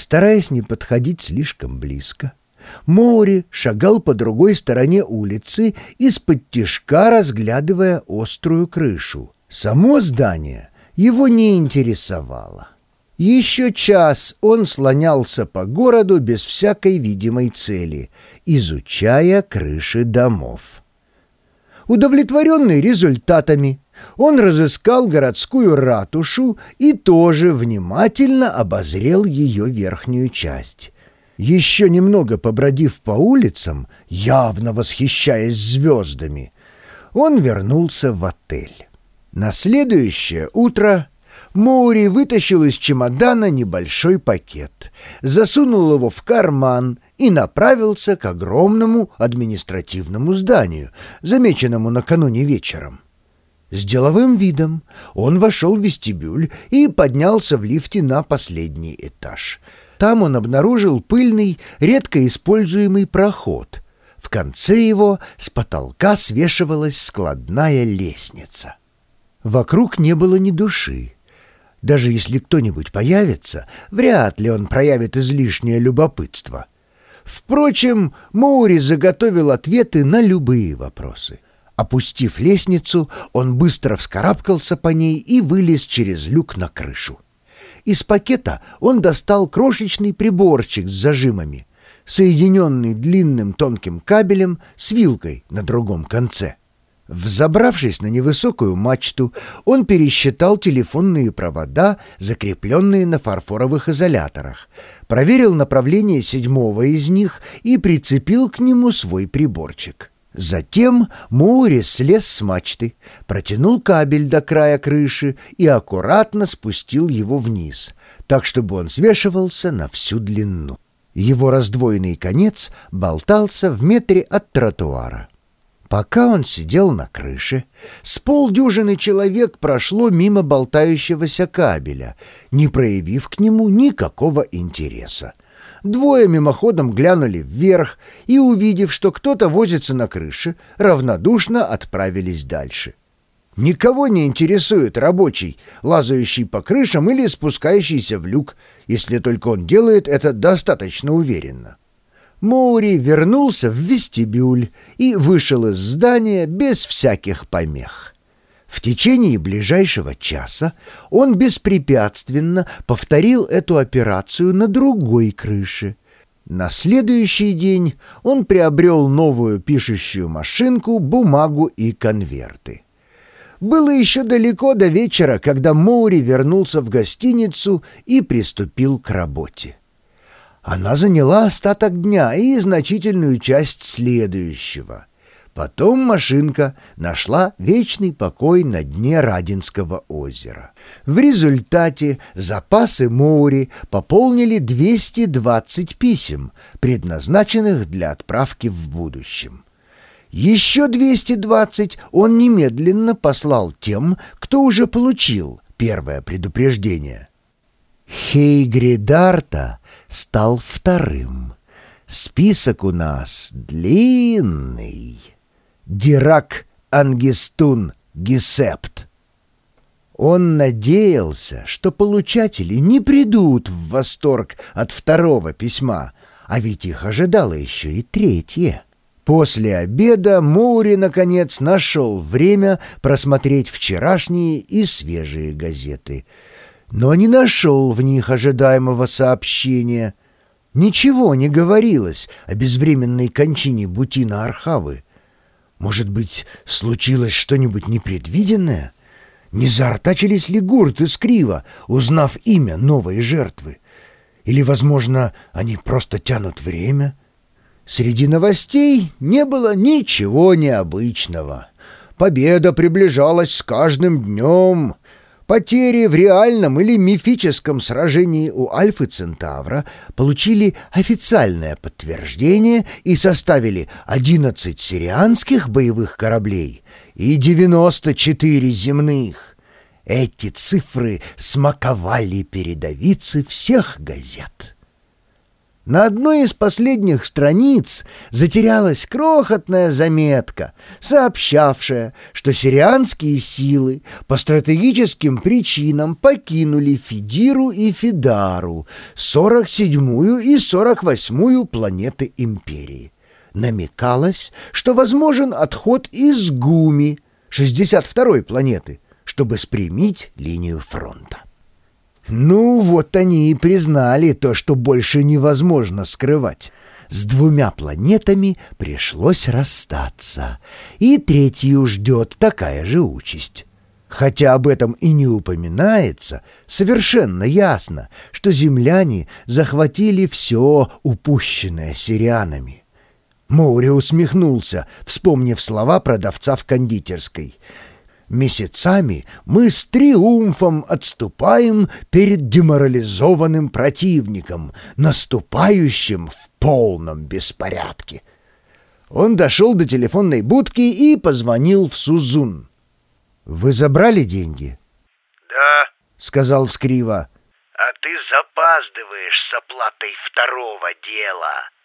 стараясь не подходить слишком близко. Моури шагал по другой стороне улицы, из-под тишка разглядывая острую крышу. Само здание его не интересовало. Еще час он слонялся по городу без всякой видимой цели, изучая крыши домов. Удовлетворенный результатами, он разыскал городскую ратушу и тоже внимательно обозрел ее верхнюю часть. Еще немного побродив по улицам, явно восхищаясь звездами, он вернулся в отель. На следующее утро Моури вытащил из чемодана небольшой пакет, засунул его в карман и направился к огромному административному зданию, замеченному накануне вечером. С деловым видом он вошел в вестибюль и поднялся в лифте на последний этаж. Там он обнаружил пыльный, редко используемый проход. В конце его с потолка свешивалась складная лестница. Вокруг не было ни души. Даже если кто-нибудь появится, вряд ли он проявит излишнее любопытство. Впрочем, Моури заготовил ответы на любые вопросы — Опустив лестницу, он быстро вскарабкался по ней и вылез через люк на крышу. Из пакета он достал крошечный приборчик с зажимами, соединенный длинным тонким кабелем с вилкой на другом конце. Взобравшись на невысокую мачту, он пересчитал телефонные провода, закрепленные на фарфоровых изоляторах, проверил направление седьмого из них и прицепил к нему свой приборчик. Затем Моурис слез с мачты, протянул кабель до края крыши и аккуратно спустил его вниз, так чтобы он свешивался на всю длину. Его раздвоенный конец болтался в метре от тротуара. Пока он сидел на крыше, с полдюжины человек прошло мимо болтающегося кабеля, не проявив к нему никакого интереса. Двое мимоходом глянули вверх и, увидев, что кто-то возится на крыше, равнодушно отправились дальше. Никого не интересует рабочий, лазающий по крышам или спускающийся в люк, если только он делает это достаточно уверенно. Моури вернулся в вестибюль и вышел из здания без всяких помех. В течение ближайшего часа он беспрепятственно повторил эту операцию на другой крыше. На следующий день он приобрел новую пишущую машинку, бумагу и конверты. Было еще далеко до вечера, когда Моури вернулся в гостиницу и приступил к работе. Она заняла остаток дня и значительную часть следующего — Потом машинка нашла вечный покой на дне Радинского озера. В результате запасы Моури пополнили 220 писем, предназначенных для отправки в будущем. Еще 220 он немедленно послал тем, кто уже получил первое предупреждение. Хейгридарта стал вторым. Список у нас длинный. Дирак Ангестун Гесепт. Он надеялся, что получатели не придут в восторг от второго письма, а ведь их ожидало еще и третье. После обеда Моури, наконец, нашел время просмотреть вчерашние и свежие газеты, но не нашел в них ожидаемого сообщения. Ничего не говорилось о безвременной кончине Бутина Архавы. Может быть, случилось что-нибудь непредвиденное? Не заортачились ли гурты скриво, узнав имя новой жертвы? Или, возможно, они просто тянут время? Среди новостей не было ничего необычного. Победа приближалась с каждым днем. Потери в реальном или мифическом сражении у Альфы Центавра получили официальное подтверждение и составили 11 сирианских боевых кораблей и 94 земных. Эти цифры смаковали передовицы всех газет. На одной из последних страниц затерялась крохотная заметка, сообщавшая, что сирианские силы по стратегическим причинам покинули Фидиру и Фидару, 47-ю и 48-ю планеты Империи. Намекалось, что возможен отход из Гуми, 62-й планеты, чтобы спрямить линию фронта. Ну, вот они и признали то, что больше невозможно скрывать. С двумя планетами пришлось расстаться, и третью ждет такая же участь. Хотя об этом и не упоминается, совершенно ясно, что земляне захватили все упущенное сирианами. Моури усмехнулся, вспомнив слова продавца в кондитерской — Месяцами мы с триумфом отступаем перед деморализованным противником, наступающим в полном беспорядке. Он дошел до телефонной будки и позвонил в Сузун. «Вы забрали деньги?» «Да», — сказал Скрива. «А ты запаздываешь с оплатой второго дела».